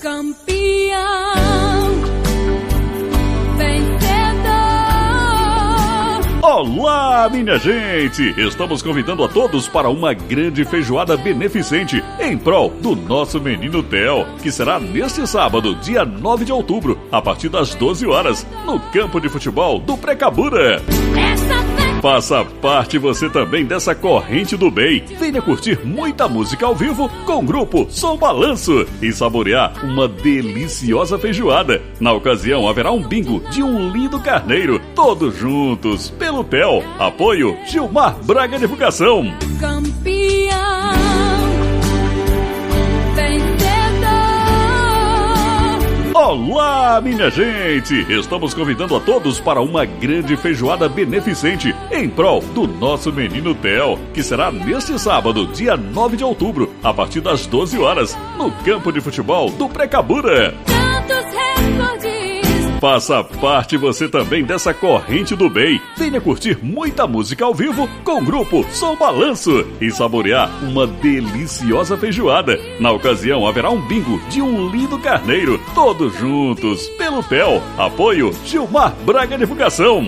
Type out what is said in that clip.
Campeão. Olá, minha gente! Estamos convidando a todos para uma grande feijoada beneficente em prol do nosso menino Theo, que será neste sábado, dia 9 de outubro, a partir das 12 horas, no campo de futebol do Precabura. Essa Faça parte você também dessa corrente do bem. Venha curtir muita música ao vivo com o grupo Som Balanço e saborear uma deliciosa feijoada. Na ocasião haverá um bingo de um lindo carneiro, todos juntos, pelo TEL. Apoio Gilmar Braga Divulgação. Olá, minha gente! Estamos convidando a todos para uma grande feijoada beneficente em prol do nosso menino Theo, que será neste sábado, dia 9 de outubro, a partir das 12 horas, no campo de futebol do Precabura. Faça parte você também dessa corrente do bem. Venha curtir muita música ao vivo com o grupo Som Balanço e saborear uma deliciosa feijoada. Na ocasião haverá um bingo de um lindo carneiro, todos juntos, pelo TEL. Apoio Gilmar Braga Divulgação.